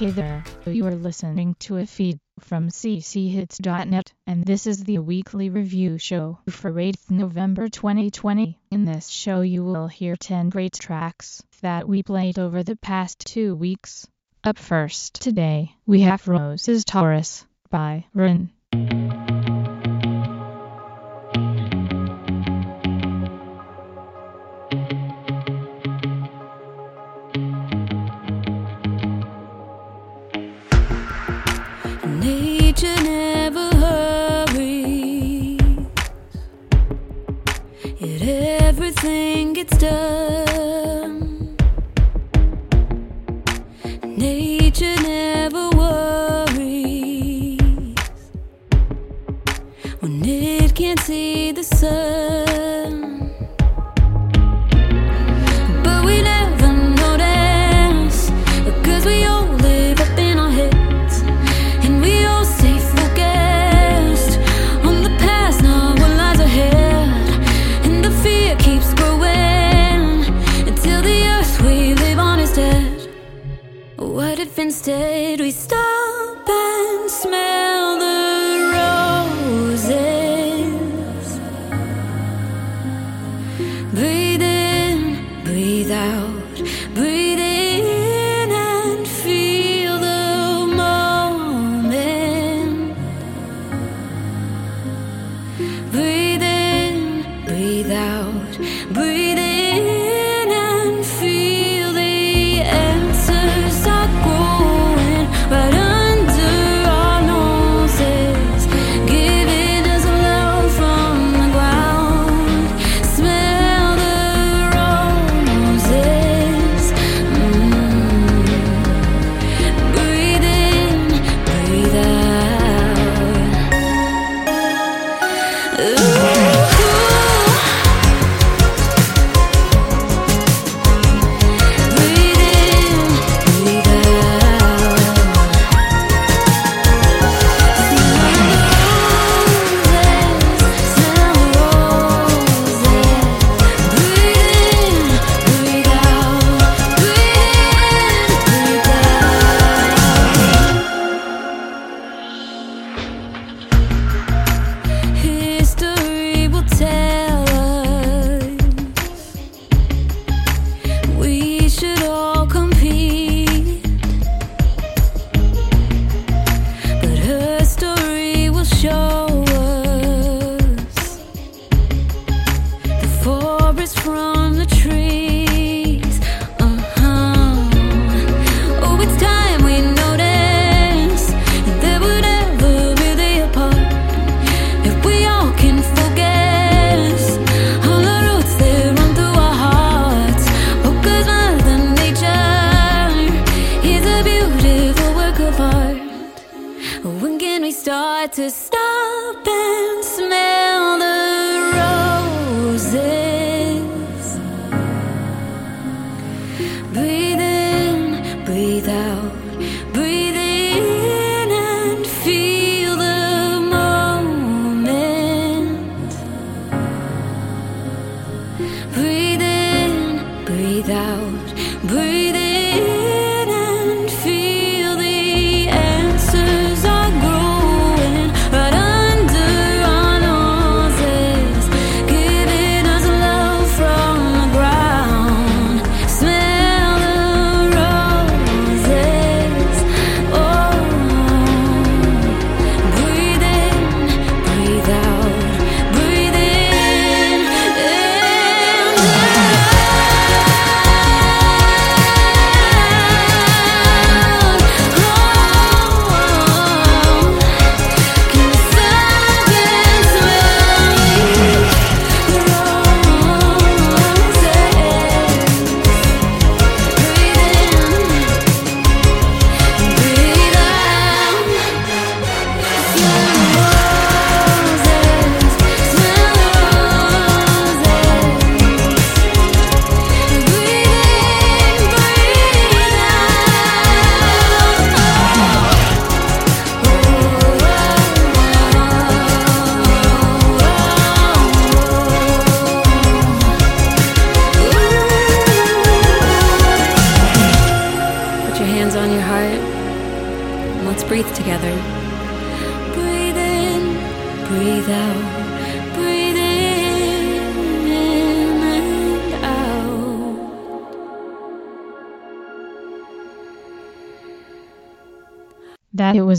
Hey there, you are listening to a feed from cchits.net, and this is the weekly review show for 8th November 2020. In this show you will hear 10 great tracks that we played over the past two weeks. Up first today, we have Roses Taurus by Rin.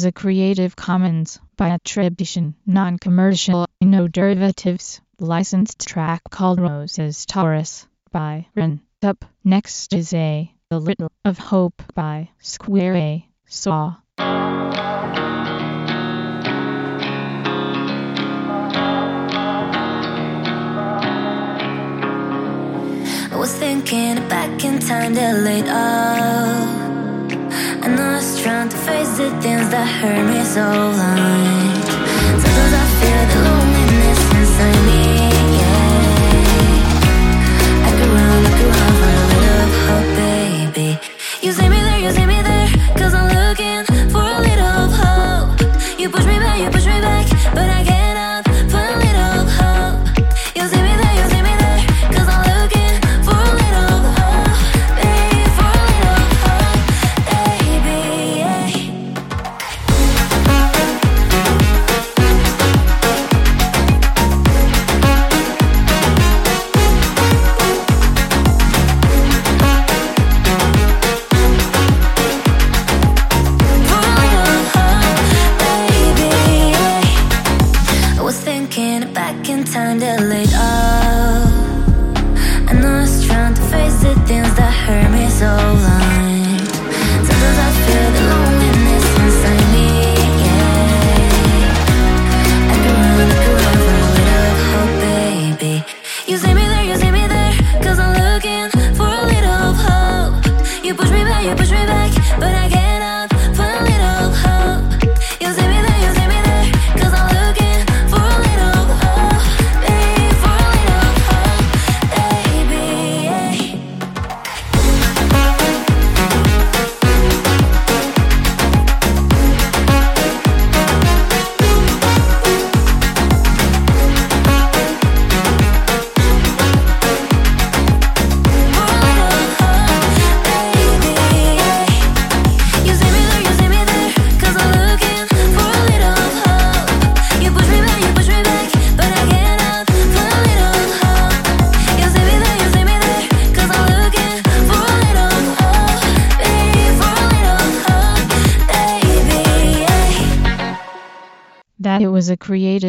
is a Creative Commons by attribution, non-commercial, no derivatives, licensed track called Roses Taurus by Ren. Up next is A the Little of Hope by Square A Saw. I was thinking back in time to late up and I was trying to face the things that hurt me so long. Sometimes I feel the loneliness inside me.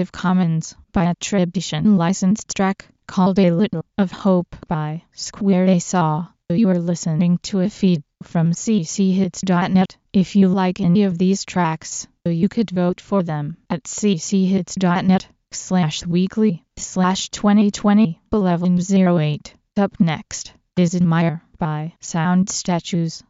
Creative Commons by attribution licensed track called A Little of Hope by Square Saw. You are listening to a feed from cchits.net. If you like any of these tracks, you could vote for them at cchits.net slash weekly slash 2020 1108. Up next is Admire by Sound Statues.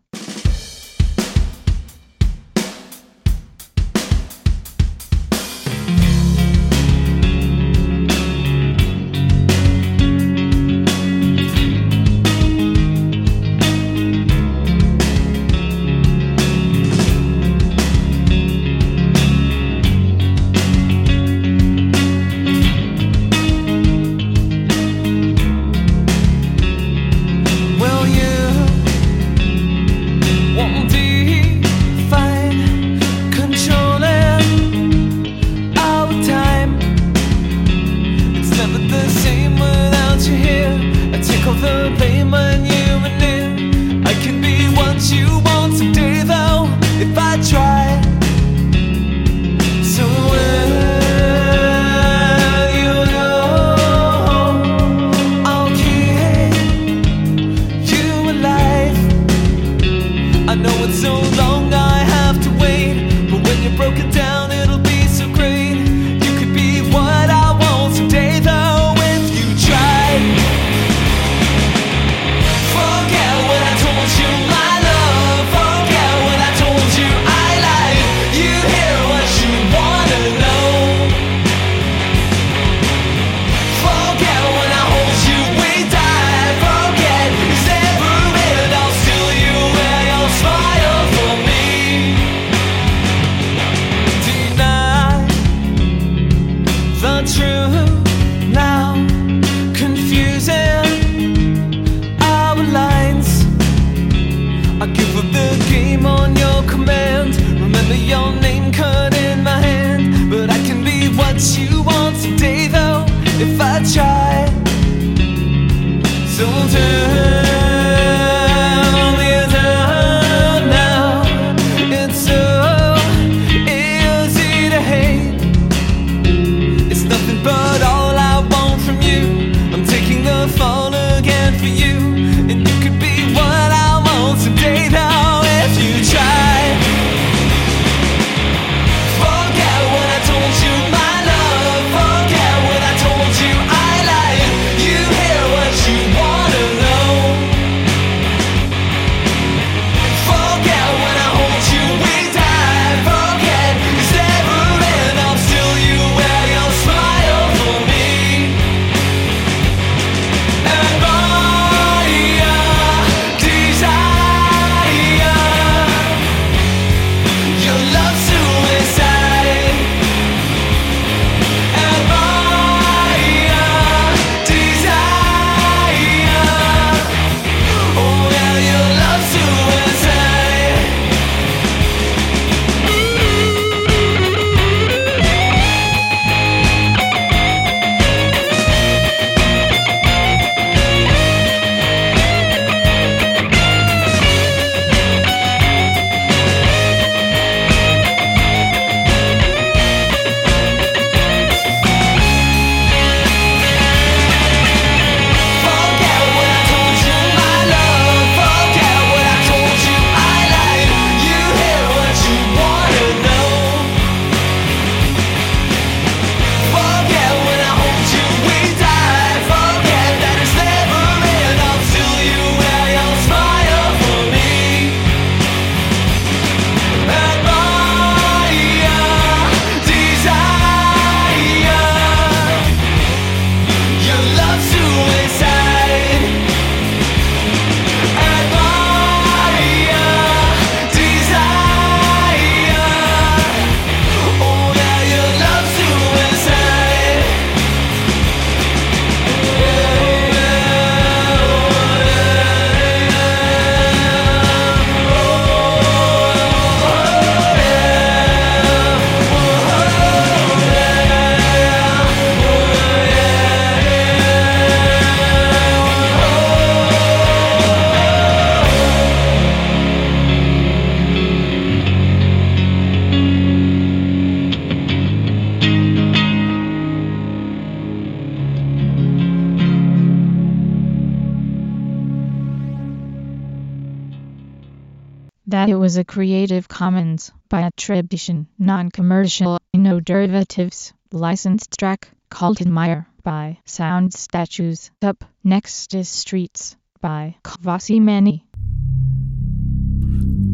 A Creative Commons by attribution, non-commercial, no derivatives, licensed track called Admire by Sound Statues. Up next is Streets by Kvasi Mani.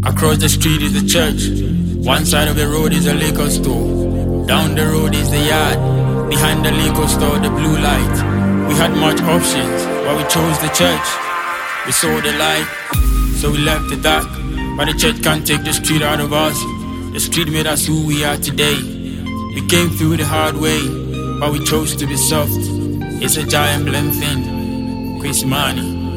Across the street is the church. One side of the road is a liquor store. Down the road is the yard. Behind the liquor store, the blue light. We had much options, but we chose the church. We saw the light, so we left the dark. But the church can't take the street out of us. The street made us who we are today. We came through the hard way, but we chose to be soft. It's a giant blend thing. Chris Money.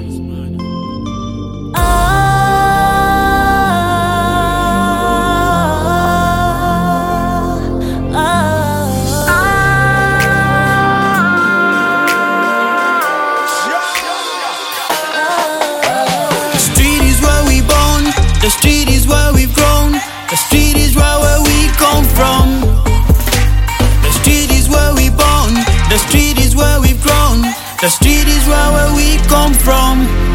The street is where, we come from.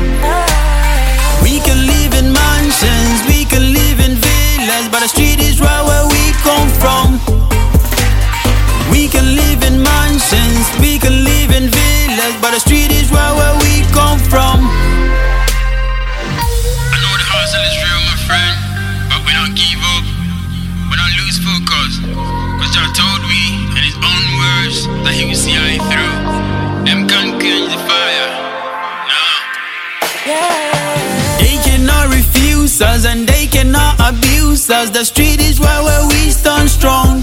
And they cannot abuse us. The street is where, where we stand strong.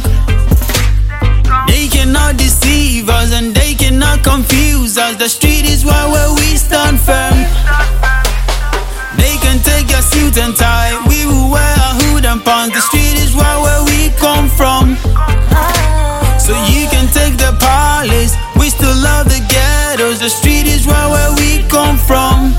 They cannot deceive us and they cannot confuse us. The street is where, where we stand firm. They can take your suit and tie. We will wear a hood and pants. The street is where, where we come from. So you can take the palace. We still love the ghettos. The street is where, where we come from.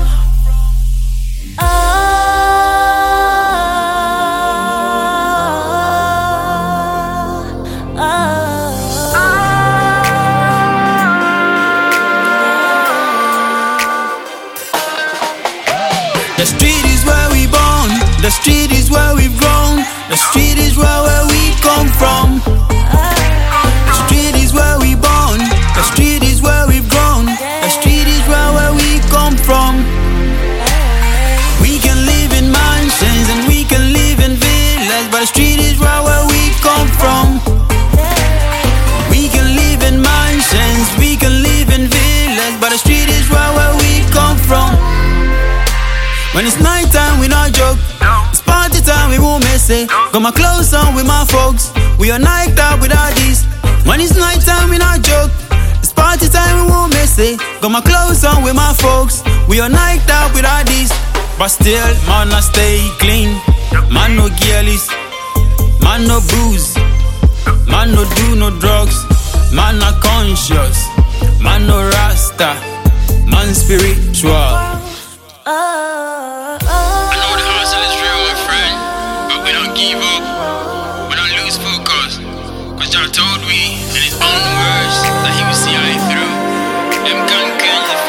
Miss. Got my clothes on with my folks. We are night up with our these. When it's night time, we not joke. It's party time, we won't miss it. Got my clothes on with my folks. We are night up with our these. But still, man, I stay clean. Man, no girlies. Man, no booze. Man, no do no drugs. Man, not conscious. Man, no rasta. Man, spiritual. I focus. Cause Jah told we in his own words that he will see I through. Them can quench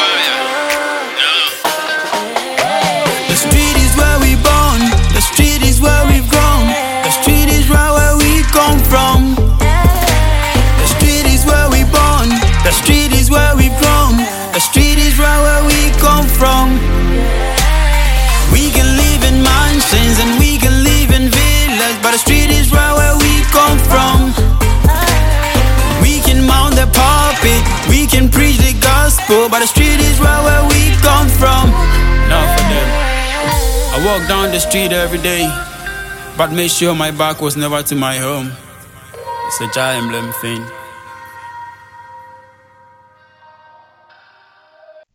gospel, but the street is where, where we come from. Not for them. I walk down the street every day, but make sure my back was never to my home. It's a Jah emblem thing.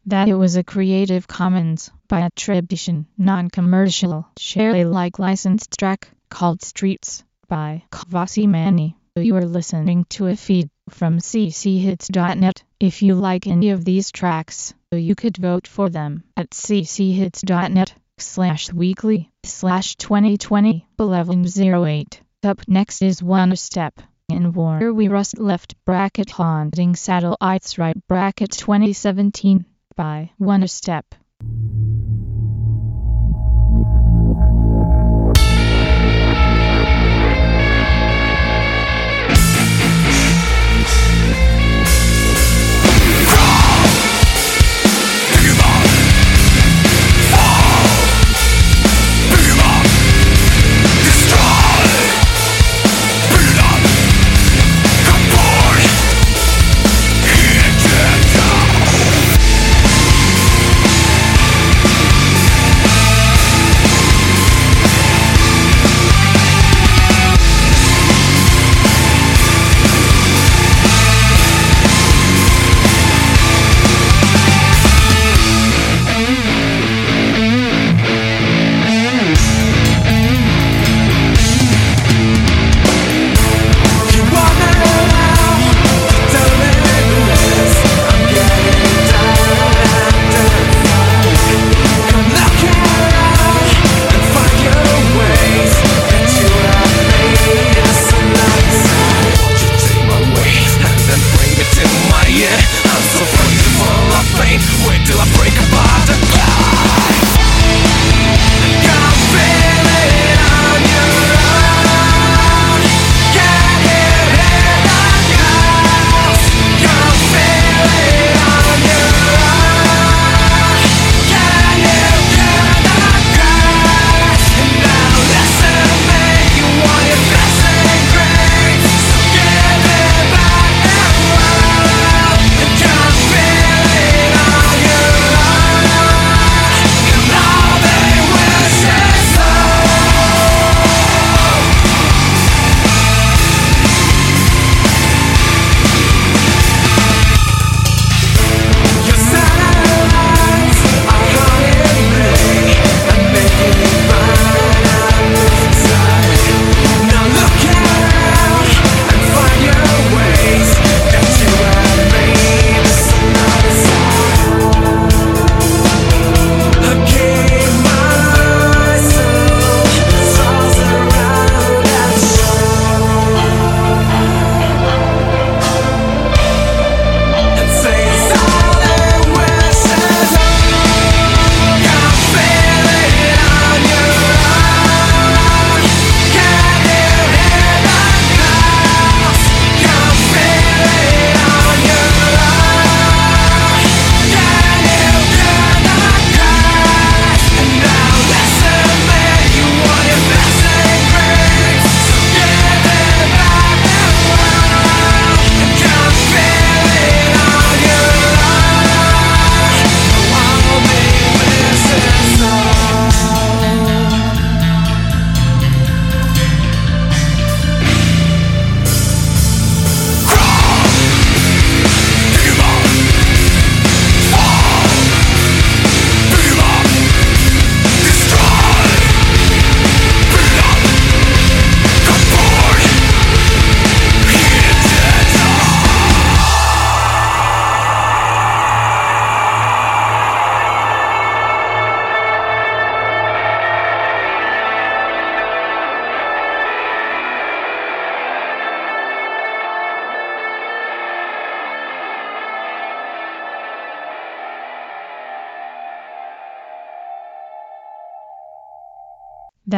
That it was a Creative Commons by attribution, non-commercial, share Alike licensed track called Streets by Kvasi Mani. You are listening to a feed from cchits.net. If you like any of these tracks, you could vote for them at cchits.net slash weekly slash 2020 1108. Up next is One Step. In War We Rust Left bracket Haunting Satellites Right bracket 2017 by One Step.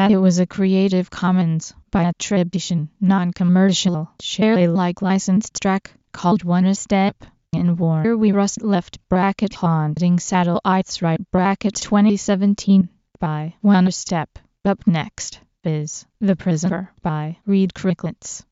That it was a Creative Commons by attribution, non-commercial, share Alike licensed track called One Step. In War We Rust left bracket haunting satellites right bracket 2017 by One Step. Up next is The Prisoner by Reed Cricklets.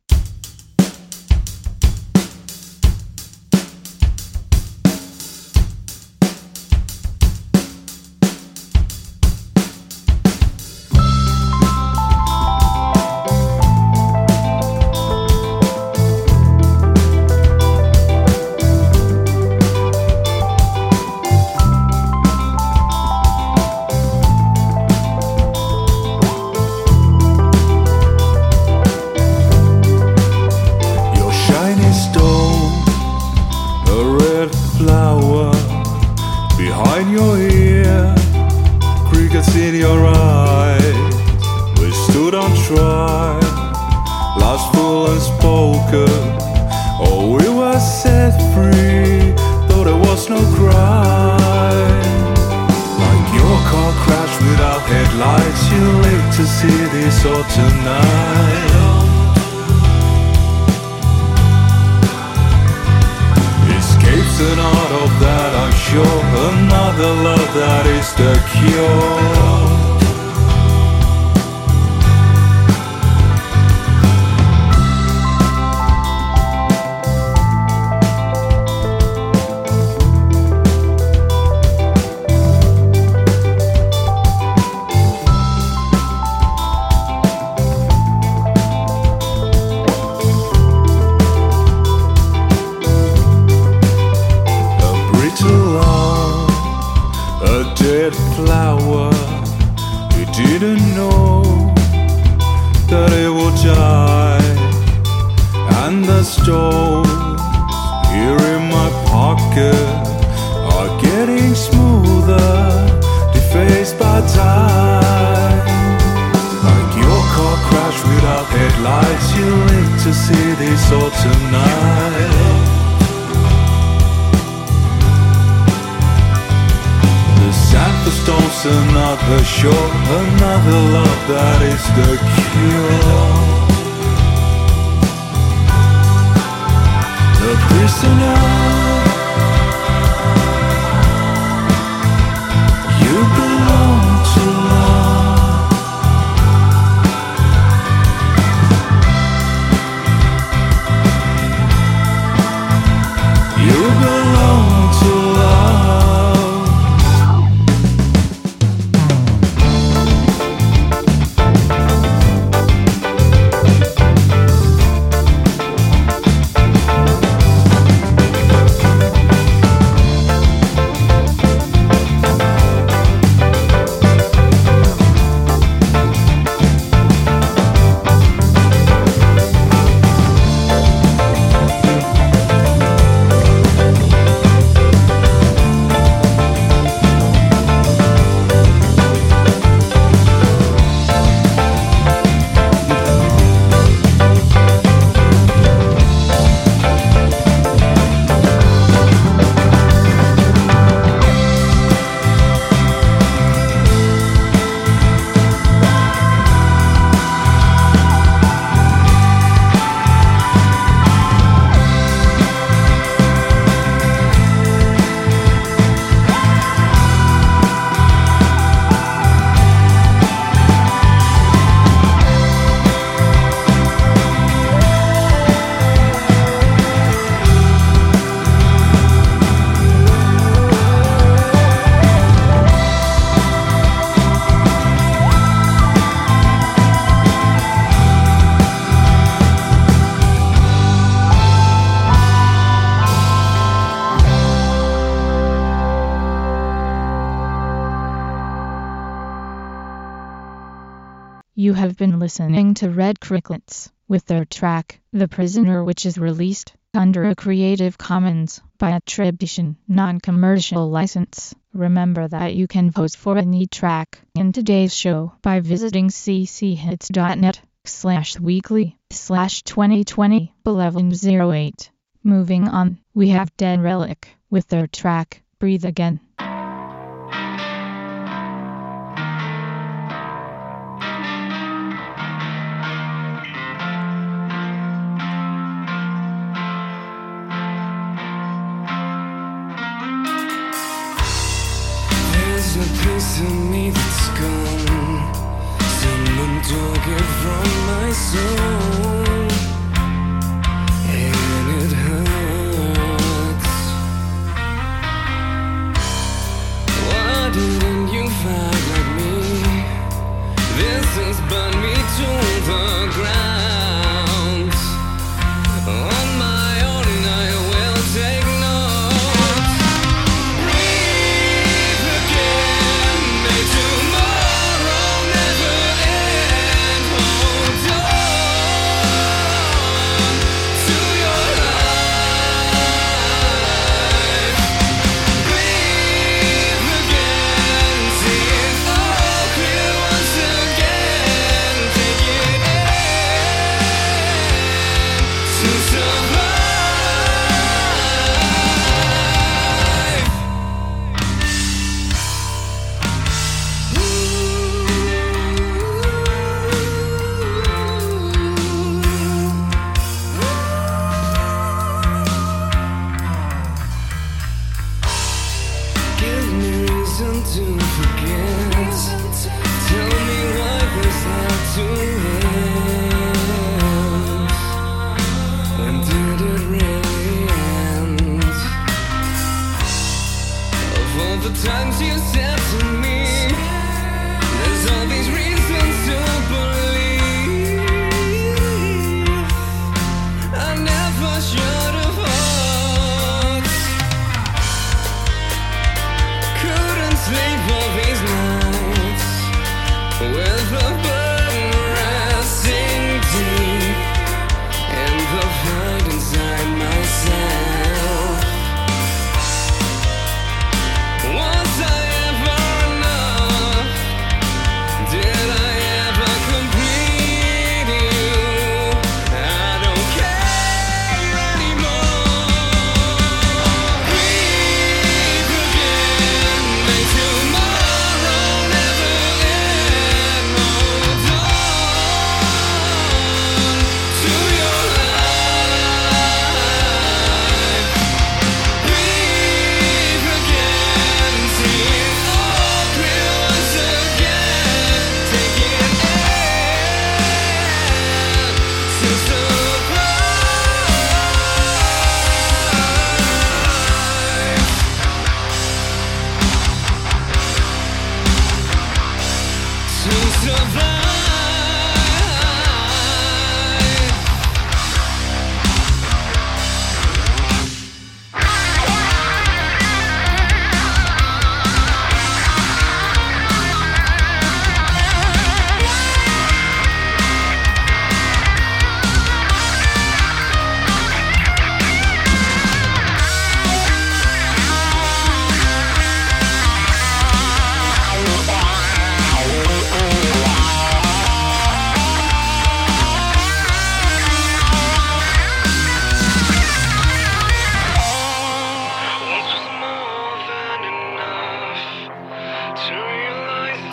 Listening to Red Cricklets with their track, The Prisoner which is released under a Creative Commons by attribution, non-commercial license. Remember that you can vote for any track in today's show by visiting cchits.net slash weekly slash 2020 1108. Moving on, we have Dead Relic with their track, Breathe Again.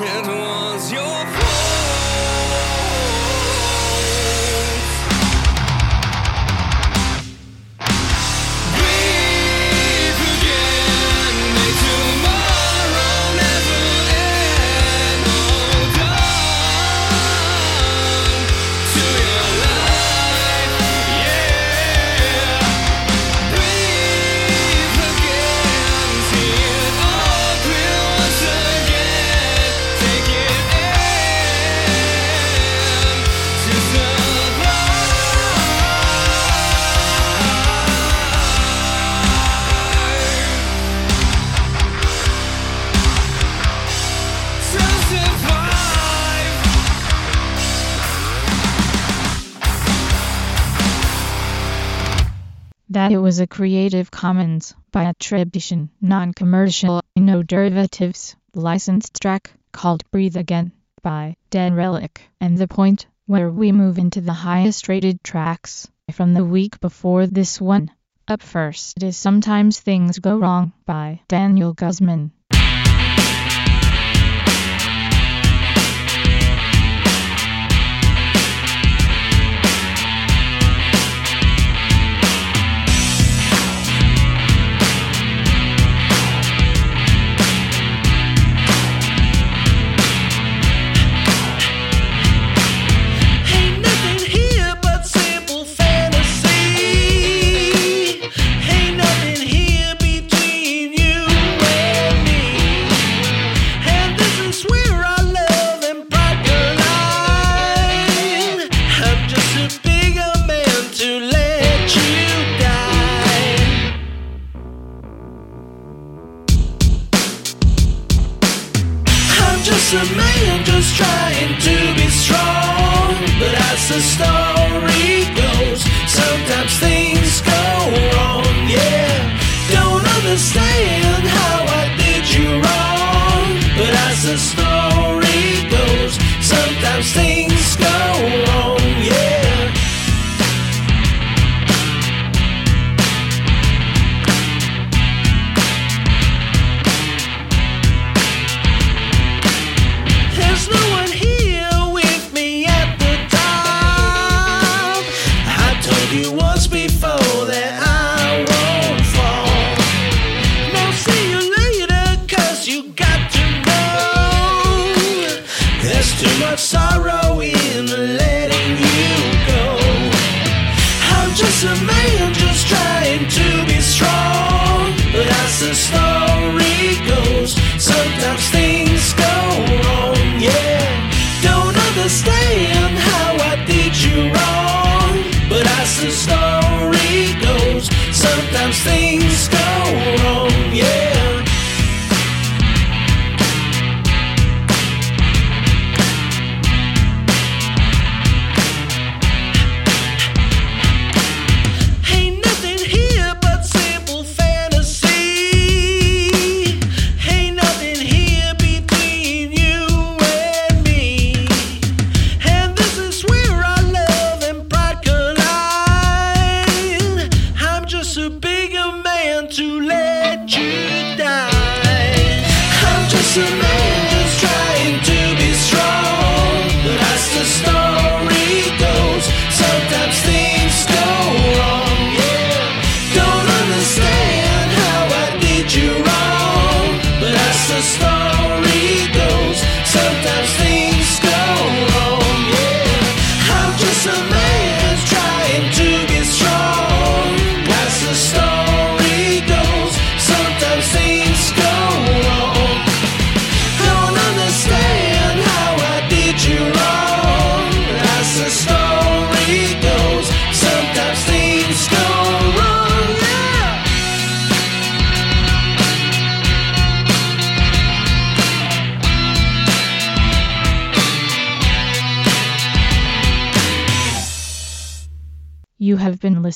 in was a Creative Commons by attribution, non-commercial, no derivatives, licensed track called Breathe Again by Dead Relic. And the point where we move into the highest rated tracks from the week before this one. Up first is Sometimes Things Go Wrong by Daniel Guzman.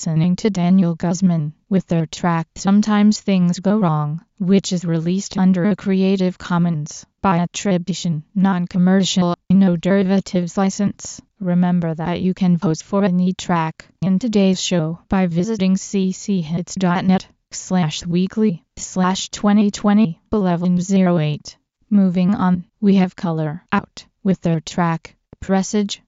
listening to Daniel Guzman with their track Sometimes Things Go Wrong, which is released under a Creative Commons by attribution, non-commercial, no derivatives license. Remember that you can vote for any track in today's show by visiting cchits.net slash weekly slash 2020 1108. Moving on, we have Color Out with their track Presage.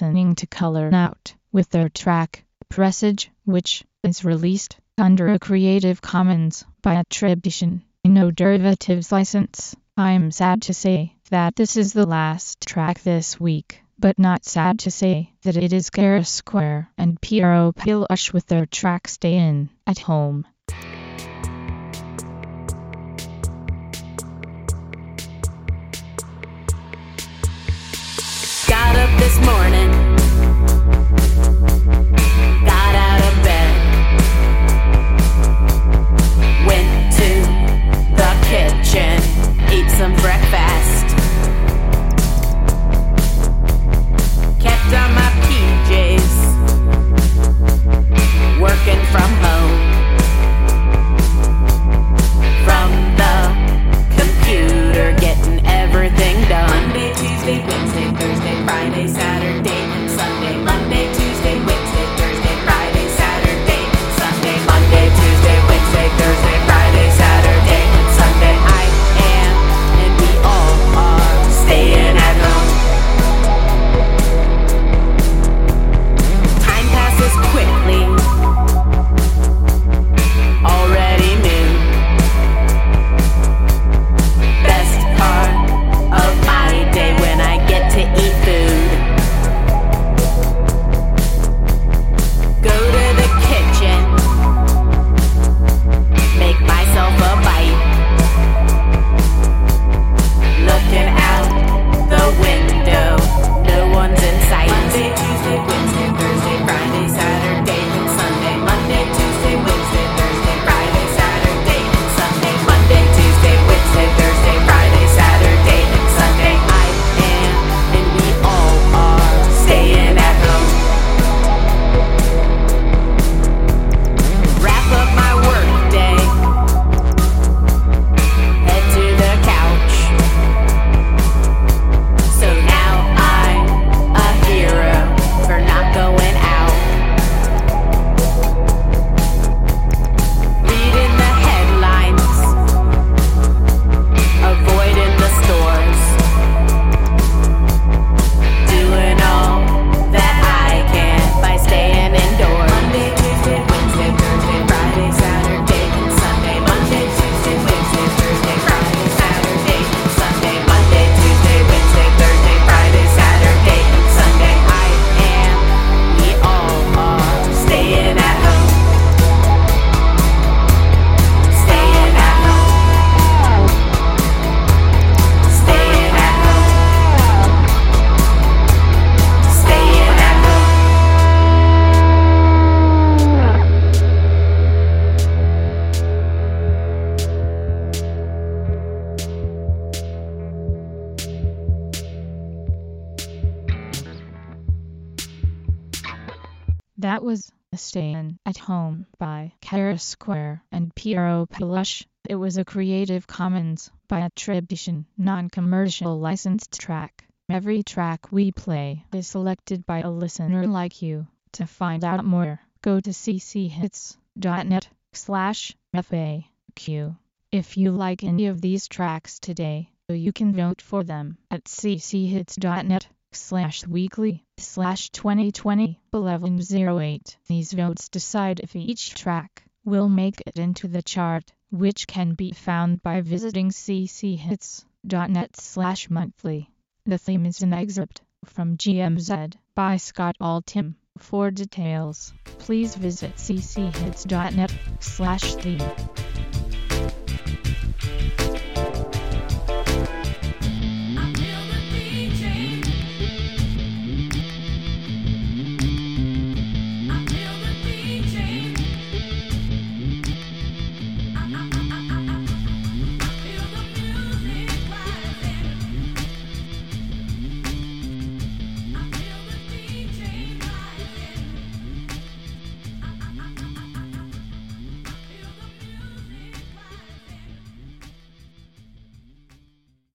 Listening to Color Out with their track Presage, which is released under a Creative Commons by attribution, no derivatives license. I'm sad to say that this is the last track this week, but not sad to say that it is Kara Square and Piero Peluche with their track Stay In at Home. Got up this morning. That was Stayin' at Home by Kara Square and Piero Peluche. It was a Creative Commons by attribution, non-commercial licensed track. Every track we play is selected by a listener like you. To find out more, go to cchits.net slash FAQ. If you like any of these tracks today, you can vote for them at cchits.net slash weekly slash 2020 1108. These votes decide if each track will make it into the chart, which can be found by visiting cchits.net slash monthly. The theme is an excerpt from GMZ by Scott Altham. For details, please visit cchits.net slash theme.